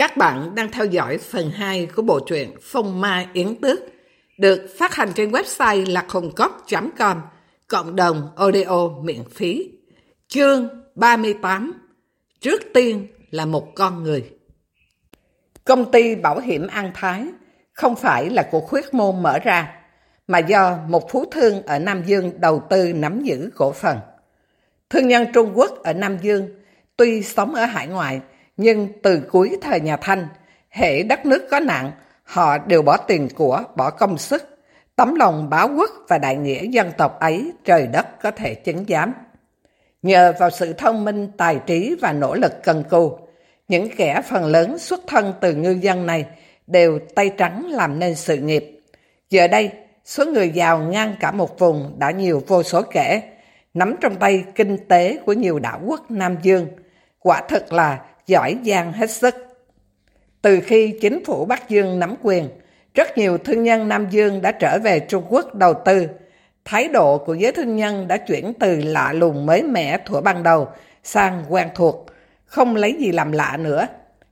Các bạn đang theo dõi phần 2 của bộ truyện Phong Ma Yến Tước, được phát hành trên website lạchồngcốc.com cộng đồng audio miễn phí. Chương 38 Trước tiên là một con người Công ty bảo hiểm An Thái không phải là của khuyết môn mở ra, mà do một phú thương ở Nam Dương đầu tư nắm giữ cổ phần. Thương nhân Trung Quốc ở Nam Dương tuy sống ở hải ngoại nhưng từ cuối thời nhà Thanh, hệ đất nước có nạn, họ đều bỏ tiền của, bỏ công sức. Tấm lòng báo quốc và đại nghĩa dân tộc ấy trời đất có thể chứng giám. Nhờ vào sự thông minh, tài trí và nỗ lực cần cù, những kẻ phần lớn xuất thân từ ngư dân này đều tay trắng làm nên sự nghiệp. Giờ đây, số người giàu ngang cả một vùng đã nhiều vô số kể, nắm trong tay kinh tế của nhiều đảo quốc Nam Dương. Quả thật là giỏi giang hết sức. Từ khi chính phủ Bắc Dương nắm quyền, rất nhiều thương nhân Nam Dương đã trở về Trung Quốc đầu tư. Thái độ của giới thương nhân đã chuyển từ lạ lùng mới mẻ thuở ban đầu sang quen thuộc, không lấy gì làm lạ nữa.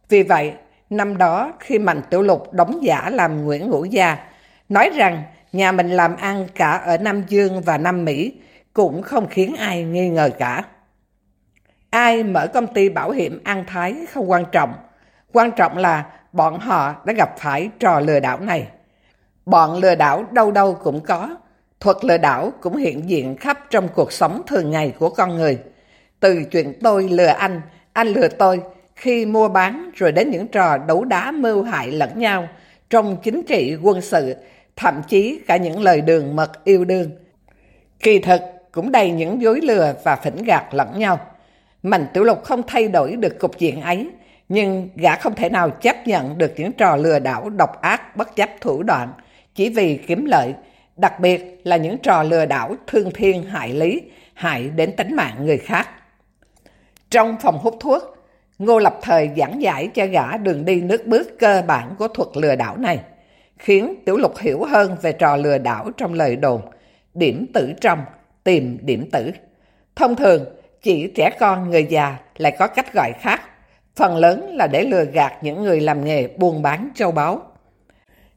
Vì vậy, năm đó khi Mạnh Tiểu Lục đóng giả làm Nguyễn Ngũ Gia, nói rằng nhà mình làm ăn cả ở Nam Dương và Nam Mỹ cũng không khiến ai nghi ngờ cả. Ai mở công ty bảo hiểm An Thái không quan trọng. Quan trọng là bọn họ đã gặp phải trò lừa đảo này. Bọn lừa đảo đâu đâu cũng có. Thuật lừa đảo cũng hiện diện khắp trong cuộc sống thường ngày của con người. Từ chuyện tôi lừa anh, anh lừa tôi, khi mua bán rồi đến những trò đấu đá mưu hại lẫn nhau trong chính trị quân sự, thậm chí cả những lời đường mật yêu đương. Kỳ thực cũng đầy những dối lừa và phỉnh gạt lẫn nhau. Mạnh Tiểu Lục không thay đổi được cục diện ấy, nhưng gã không thể nào chấp nhận được những trò lừa đảo độc ác bất chấp thủ đoạn, chỉ vì kiếm lợi, đặc biệt là những trò lừa đảo thương thiên hại lý, hại đến tính mạng người khác. Trong phòng hút thuốc, Ngô Lập Thời giảng giải cho gã đường đi nước bước cơ bản của thuật lừa đảo này, khiến Tiểu Lục hiểu hơn về trò lừa đảo trong lời đồn, điểm tử trong, tìm điểm tử. Thông thường, chỉ trẻ con người già lại có cách gọi khác, phần lớn là để lừa gạt những người làm nghề buôn bán châu báu.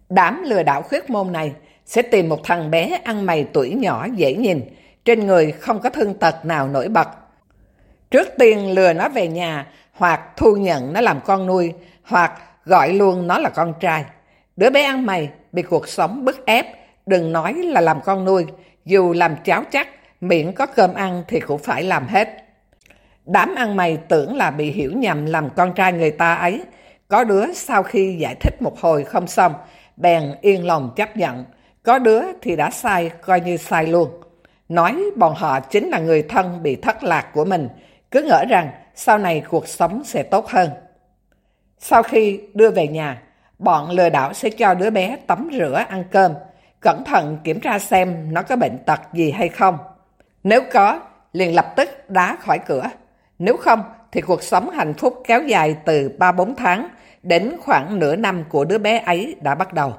Đám lừa đảo khuyết môn này sẽ tìm một thằng bé ăn mày tuổi nhỏ dễ nhìn, trên người không có thương tật nào nổi bật. Trước tiên lừa nó về nhà hoặc thu nhận nó làm con nuôi hoặc gọi luôn nó là con trai. Đứa bé ăn mày bị cuộc sống bức ép, đừng nói là làm con nuôi, dù làm cháo chắc miễn có cơm ăn thì cũng phải làm hết. Đám ăn mày tưởng là bị hiểu nhầm làm con trai người ta ấy. Có đứa sau khi giải thích một hồi không xong, bèn yên lòng chấp nhận. Có đứa thì đã sai, coi như sai luôn. Nói bọn họ chính là người thân bị thất lạc của mình, cứ ngỡ rằng sau này cuộc sống sẽ tốt hơn. Sau khi đưa về nhà, bọn lừa đảo sẽ cho đứa bé tắm rửa ăn cơm, cẩn thận kiểm tra xem nó có bệnh tật gì hay không. Nếu có, liền lập tức đá khỏi cửa. Nếu không, thì cuộc sống hạnh phúc kéo dài từ 3-4 tháng đến khoảng nửa năm của đứa bé ấy đã bắt đầu.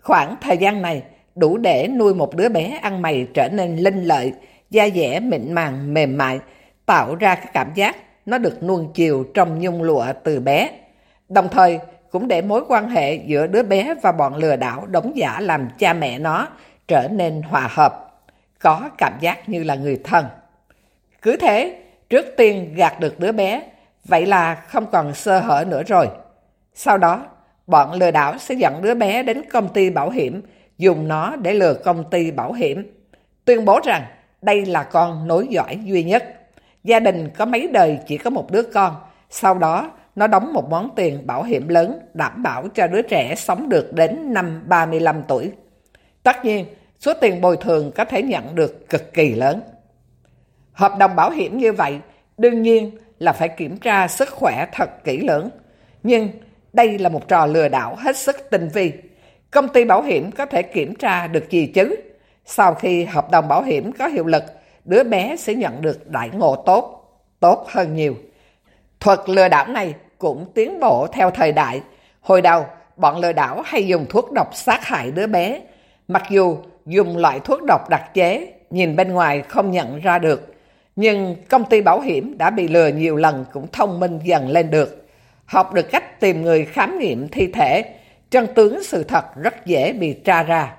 Khoảng thời gian này đủ để nuôi một đứa bé ăn mày trở nên linh lợi, da dẻ mịn màng, mềm mại, tạo ra cái cảm giác nó được nuông chiều trong nhung lụa từ bé. Đồng thời, cũng để mối quan hệ giữa đứa bé và bọn lừa đảo đóng giả làm cha mẹ nó trở nên hòa hợp có cảm giác như là người thân. Cứ thế, trước tiên gạt được đứa bé, vậy là không còn sơ hở nữa rồi. Sau đó, bọn lừa đảo sẽ dẫn đứa bé đến công ty bảo hiểm, dùng nó để lừa công ty bảo hiểm. Tuyên bố rằng đây là con nối dõi duy nhất. Gia đình có mấy đời chỉ có một đứa con, sau đó nó đóng một món tiền bảo hiểm lớn đảm bảo cho đứa trẻ sống được đến năm 35 tuổi. Tất nhiên, số tiền bồi thường có thể nhận được cực kỳ lớn. Hợp đồng bảo hiểm như vậy, đương nhiên là phải kiểm tra sức khỏe thật kỹ lưỡng. Nhưng đây là một trò lừa đảo hết sức tinh vi. Công ty bảo hiểm có thể kiểm tra được gì chứ? Sau khi hợp đồng bảo hiểm có hiệu lực, đứa bé sẽ nhận được đại ngộ tốt, tốt hơn nhiều. Thuật lừa đảo này cũng tiến bộ theo thời đại. Hồi đầu, bọn lừa đảo hay dùng thuốc độc sát hại đứa bé. Mặc dù dùng loại thuốc độc đặc chế, nhìn bên ngoài không nhận ra được. Nhưng công ty bảo hiểm đã bị lừa nhiều lần cũng thông minh dần lên được. học được cách tìm người khám nghiệm thi thể, chân tướng sự thật rất dễ bị tra ra.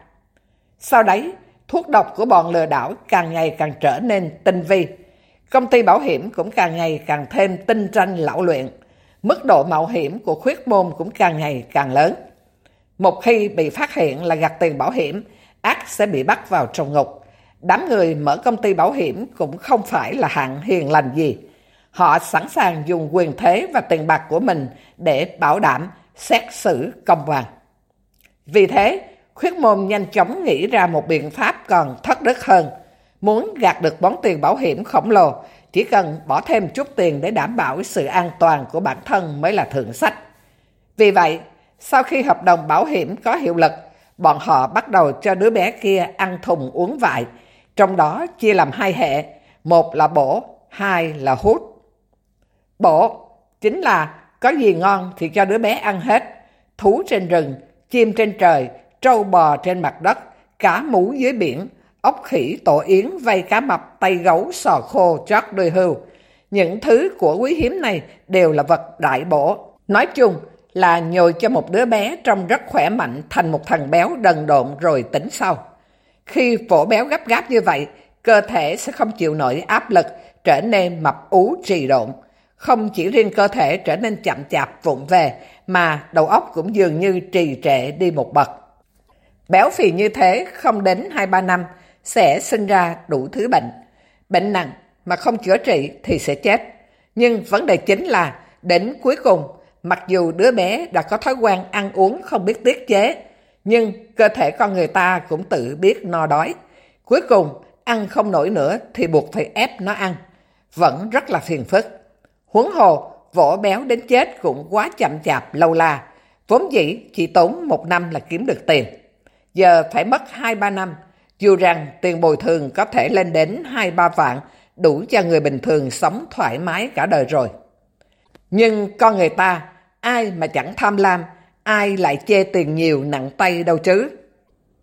Sau đấy, thuốc độc của bọn lừa đảo càng ngày càng trở nên tinh vi. Công ty bảo hiểm cũng càng ngày càng thêm tinh tranh lão luyện. Mức độ mạo hiểm của khuyết môn cũng càng ngày càng lớn. Một khi bị phát hiện là gạt tiền bảo hiểm, ác sẽ bị bắt vào trong ngục. Đám người mở công ty bảo hiểm cũng không phải là hạng hiền lành gì. Họ sẵn sàng dùng quyền thế và tiền bạc của mình để bảo đảm xét xử công bằng. Vì thế, khuyết môn nhanh chóng nghĩ ra một biện pháp còn thất đức hơn. Muốn gạt được món tiền bảo hiểm khổng lồ, chỉ cần bỏ thêm chút tiền để đảm bảo sự an toàn của bản thân mới là thượng sách. Vì vậy, sau khi hợp đồng bảo hiểm có hiệu lực, bọn họ bắt đầu cho đứa bé kia ăn thùng uống vại, trong đó chia làm hai hệ, một là bổ, hai là hút. Bổ chính là có gì ngon thì cho đứa bé ăn hết, thú trên rừng, chim trên trời, trâu bò trên mặt đất, cá mú dưới biển, ốc khỉ, tổ yến, vây cá mập, tay gấu, sò khô, chót đuôi hưu. Những thứ của quý hiếm này đều là vật đại bổ. Nói chung là nhồi cho một đứa bé trông rất khỏe mạnh thành một thằng béo đần độn rồi tỉnh sau. Khi phổ béo gấp gáp như vậy, cơ thể sẽ không chịu nổi áp lực, trở nên mập ú trì độn. Không chỉ riêng cơ thể trở nên chậm chạp vụng về, mà đầu óc cũng dường như trì trệ đi một bậc. Béo phì như thế không đến 2-3 năm sẽ sinh ra đủ thứ bệnh. Bệnh nặng mà không chữa trị thì sẽ chết. Nhưng vấn đề chính là đến cuối cùng, mặc dù đứa bé đã có thói quen ăn uống không biết tiết chế, nhưng cơ thể con người ta cũng tự biết no đói. Cuối cùng, ăn không nổi nữa thì buộc phải ép nó ăn. Vẫn rất là phiền phức. Huống hồ, vỗ béo đến chết cũng quá chậm chạp lâu la. Vốn dĩ chỉ tốn một năm là kiếm được tiền. Giờ phải mất 2-3 năm. Dù rằng tiền bồi thường có thể lên đến 2-3 vạn, đủ cho người bình thường sống thoải mái cả đời rồi. Nhưng con người ta, ai mà chẳng tham lam, ai lại chê tiền nhiều nặng tay đâu chứ.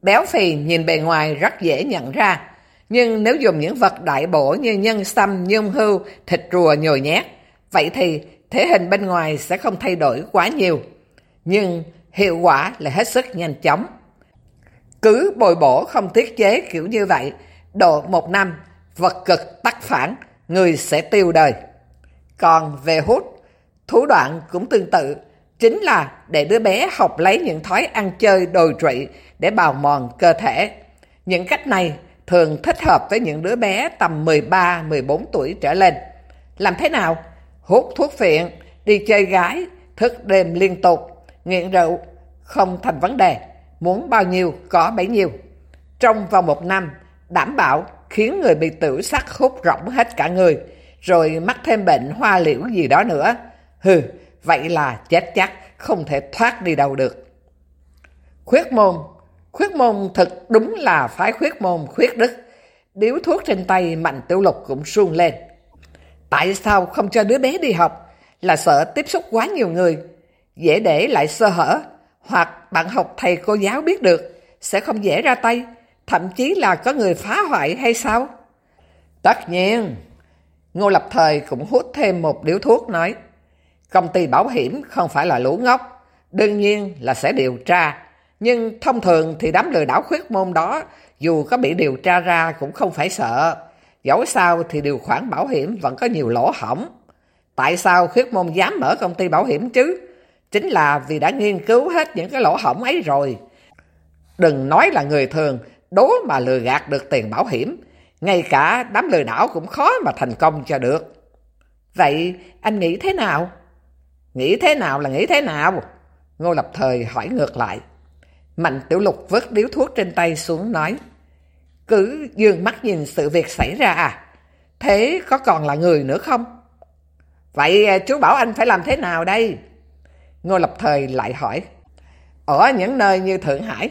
Béo phì nhìn bề ngoài rất dễ nhận ra, nhưng nếu dùng những vật đại bổ như nhân sâm, nhung hưu, thịt rùa nhồi nhét, vậy thì thể hình bên ngoài sẽ không thay đổi quá nhiều. Nhưng hiệu quả là hết sức nhanh chóng. Cứ bồi bổ không tiết chế kiểu như vậy, độ một năm, vật cực tắc phản, người sẽ tiêu đời. Còn về hút, thủ đoạn cũng tương tự, chính là để đứa bé học lấy những thói ăn chơi đồi trụy để bào mòn cơ thể. Những cách này thường thích hợp với những đứa bé tầm 13-14 tuổi trở lên. Làm thế nào? Hút thuốc phiện, đi chơi gái, thức đêm liên tục, nghiện rượu, không thành vấn đề. Muốn bao nhiêu có bấy nhiêu. Trong vòng một năm, đảm bảo khiến người bị tử sắc hút rỗng hết cả người, rồi mắc thêm bệnh hoa liễu gì đó nữa. Hừ, vậy là chết chắc, không thể thoát đi đâu được. Khuyết môn Khuyết môn thật đúng là phái khuyết môn khuyết đức. Điếu thuốc trên tay mạnh tiểu lục cũng run lên. Tại sao không cho đứa bé đi học? Là sợ tiếp xúc quá nhiều người. Dễ để lại sơ hở. Hoặc bạn học thầy cô giáo biết được. Sẽ không dễ ra tay. Thậm chí là có người phá hoại hay sao? Tất nhiên. Ngô Lập Thời cũng hút thêm một điếu thuốc nói. Công ty bảo hiểm không phải là lũ ngốc. Đương nhiên là sẽ điều tra nhưng thông thường thì đám lừa đảo khuyết môn đó, dù có bị điều tra ra cũng không phải sợ. Dẫu sao thì điều khoản bảo hiểm vẫn có nhiều lỗ hỏng. Tại sao khuyết môn dám mở công ty bảo hiểm chứ? Chính là vì đã nghiên cứu hết những cái lỗ hỏng ấy rồi. Đừng nói là người thường, đố mà lừa gạt được tiền bảo hiểm. Ngay cả đám lừa đảo cũng khó mà thành công cho được. Vậy anh nghĩ thế nào? Nghĩ thế nào là nghĩ thế nào? Ngô Lập Thời hỏi ngược lại. Mạnh Tiểu Lục vớt điếu thuốc trên tay xuống nói. Cứ dường mắt nhìn sự việc xảy ra à? Thế có còn là người nữa không? Vậy à, chú bảo anh phải làm thế nào đây? Ngô Lập Thời lại hỏi. Ở những nơi như Thượng Hải,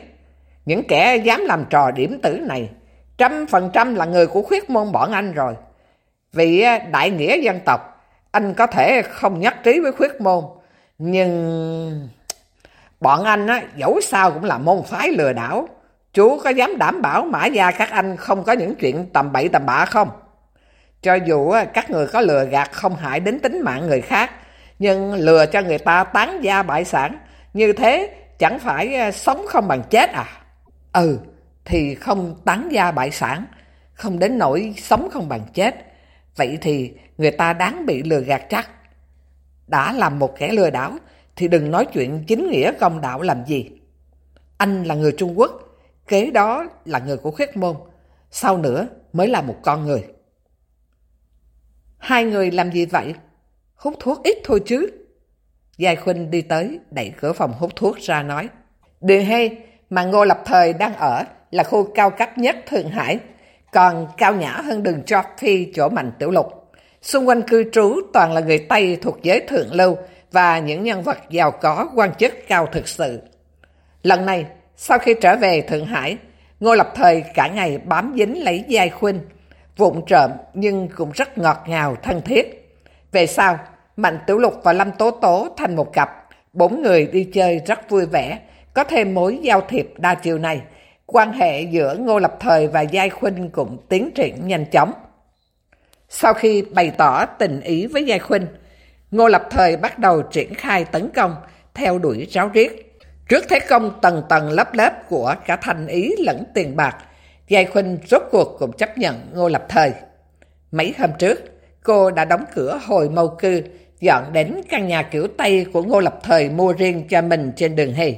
những kẻ dám làm trò điểm tử này, trăm phần trăm là người của khuyết môn bọn anh rồi. Vì à, đại nghĩa dân tộc, anh có thể không nhất trí với khuyết môn, nhưng... Bọn anh á, dẫu sao cũng là môn phái lừa đảo. Chú có dám đảm bảo mã gia các anh không có những chuyện tầm bậy tầm bạ không? Cho dù các người có lừa gạt không hại đến tính mạng người khác, nhưng lừa cho người ta tán gia bại sản, như thế chẳng phải sống không bằng chết à? Ừ, thì không tán gia bại sản, không đến nỗi sống không bằng chết. Vậy thì người ta đáng bị lừa gạt chắc. Đã làm một kẻ lừa đảo thì đừng nói chuyện chính nghĩa công đạo làm gì. Anh là người Trung Quốc, kế đó là người của khuyết môn, sau nữa mới là một con người. Hai người làm gì vậy? Hút thuốc ít thôi chứ. Giai Khuynh đi tới, đẩy cửa phòng hút thuốc ra nói. Điều hay mà Ngô Lập Thời đang ở là khu cao cấp nhất Thượng Hải, còn cao nhã hơn đường Joffy chỗ Mạnh Tiểu Lục. Xung quanh cư trú toàn là người Tây thuộc giới thượng lưu và những nhân vật giàu có quan chức cao thực sự. Lần này, sau khi trở về Thượng Hải, Ngô Lập Thời cả ngày bám dính lấy Giai Khuynh, vụn trộm nhưng cũng rất ngọt ngào, thân thiết. Về sau, Mạnh Tiểu Lục và Lâm Tố Tố thành một cặp, bốn người đi chơi rất vui vẻ, có thêm mối giao thiệp đa chiều này. Quan hệ giữa Ngô Lập Thời và Giai Khuynh cũng tiến triển nhanh chóng. Sau khi bày tỏ tình ý với Giai Khuynh, Ngô Lập Thời bắt đầu triển khai tấn công, theo đuổi ráo riết. Trước thế công tầng tầng lớp lớp của cả thành ý lẫn tiền bạc, Giai Khuynh rốt cuộc cũng chấp nhận Ngô Lập Thời. Mấy hôm trước, cô đã đóng cửa hồi mâu cư, dọn đến căn nhà kiểu Tây của Ngô Lập Thời mua riêng cho mình trên đường Hì.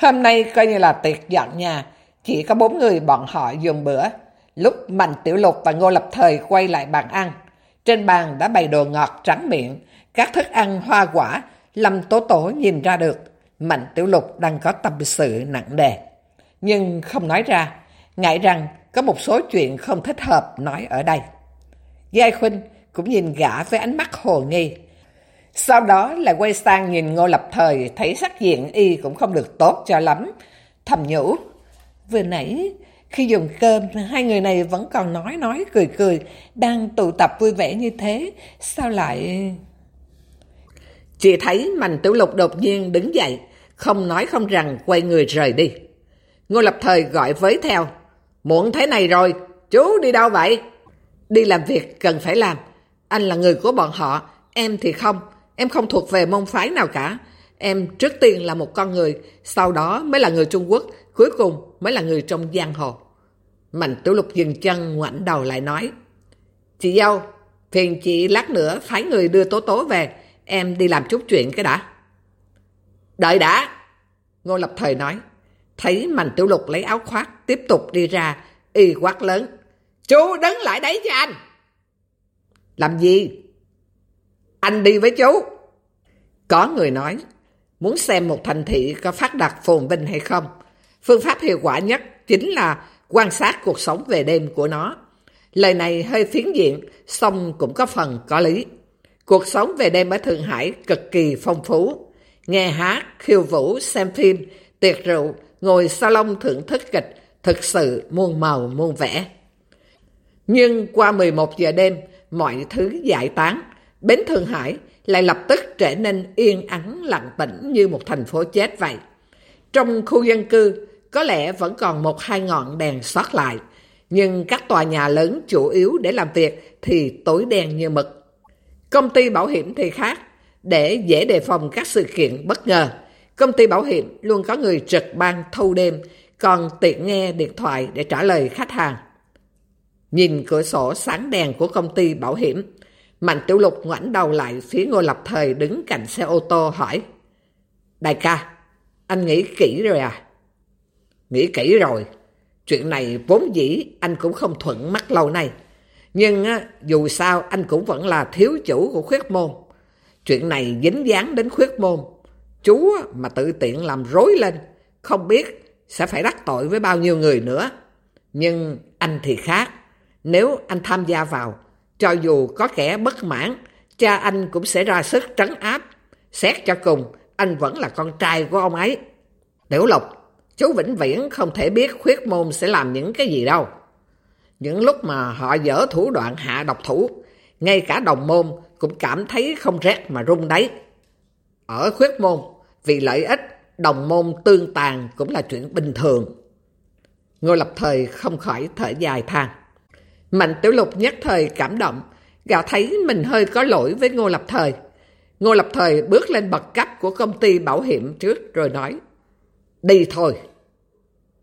Hôm nay coi như là tiệc dọn nhà, chỉ có bốn người bọn họ dùng bữa. Lúc Mạnh Tiểu Lục và Ngô Lập Thời quay lại bàn ăn, trên bàn đã bày đồ ngọt trắng miệng, các thức ăn hoa quả, Lâm Tố Tố nhìn ra được Mạnh Tiểu Lục đang có tâm sự nặng đề. Nhưng không nói ra, ngại rằng có một số chuyện không thích hợp nói ở đây. Giai Khuynh cũng nhìn gã với ánh mắt hồ nghi. Sau đó lại quay sang nhìn Ngô Lập Thời thấy sắc diện y cũng không được tốt cho lắm. Thầm nhủ, vừa nãy khi dùng cơm hai người này vẫn còn nói nói cười cười, đang tụ tập vui vẻ như thế, sao lại... Chị thấy Mạnh Tiểu Lục đột nhiên đứng dậy, không nói không rằng quay người rời đi. Ngô Lập Thời gọi với theo, muộn thế này rồi, chú đi đâu vậy? Đi làm việc cần phải làm, anh là người của bọn họ, em thì không, em không thuộc về môn phái nào cả. Em trước tiên là một con người, sau đó mới là người Trung Quốc, cuối cùng mới là người trong giang hồ. Mạnh Tiểu Lục dừng chân ngoảnh đầu lại nói, Chị dâu, phiền chị lát nữa phái người đưa Tố Tố về, em đi làm chút chuyện cái đã. Đợi đã! Ngô Lập Thời nói. Thấy Mạnh Tiểu Lục lấy áo khoác, tiếp tục đi ra, y quát lớn. Chú đứng lại đấy cho anh! Làm gì? Anh đi với chú. Có người nói, muốn xem một thành thị có phát đạt phồn vinh hay không, phương pháp hiệu quả nhất chính là quan sát cuộc sống về đêm của nó. Lời này hơi phiến diện, song cũng có phần có lý. Cuộc sống về đêm ở Thượng Hải cực kỳ phong phú nghe hát, khiêu vũ, xem phim, tiệc rượu, ngồi salon thưởng thức kịch, thực sự muôn màu muôn vẻ. Nhưng qua 11 giờ đêm, mọi thứ giải tán, Bến Thượng Hải lại lập tức trở nên yên ắng lặng tĩnh như một thành phố chết vậy. Trong khu dân cư, có lẽ vẫn còn một hai ngọn đèn sót lại, nhưng các tòa nhà lớn chủ yếu để làm việc thì tối đen như mực. Công ty bảo hiểm thì khác, để dễ đề phòng các sự kiện bất ngờ, công ty bảo hiểm luôn có người trực ban thâu đêm, còn tiện nghe điện thoại để trả lời khách hàng. Nhìn cửa sổ sáng đèn của công ty bảo hiểm, Mạnh Tiểu Lục ngoảnh đầu lại phía Ngô Lập Thời đứng cạnh xe ô tô hỏi. Đại ca, anh nghĩ kỹ rồi à? Nghĩ kỹ rồi. Chuyện này vốn dĩ anh cũng không thuận mắt lâu nay. Nhưng dù sao anh cũng vẫn là thiếu chủ của khuyết môn. Chuyện này dính dáng đến khuyết môn. Chú mà tự tiện làm rối lên, không biết sẽ phải đắc tội với bao nhiêu người nữa. Nhưng anh thì khác. Nếu anh tham gia vào, cho dù có kẻ bất mãn, cha anh cũng sẽ ra sức trấn áp. Xét cho cùng, anh vẫn là con trai của ông ấy. Tiểu Lộc, chú vĩnh viễn không thể biết khuyết môn sẽ làm những cái gì đâu. Những lúc mà họ dở thủ đoạn hạ độc thủ, ngay cả đồng môn cũng cảm thấy không rét mà run đấy. Ở khuyết môn, vì lợi ích, đồng môn tương tàn cũng là chuyện bình thường. Ngô Lập Thời không khỏi thở dài than. Mạnh Tiểu Lục nhất thời cảm động, gã thấy mình hơi có lỗi với Ngô Lập Thời. Ngô Lập Thời bước lên bậc cấp của công ty bảo hiểm trước rồi nói, đi thôi.